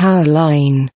power line.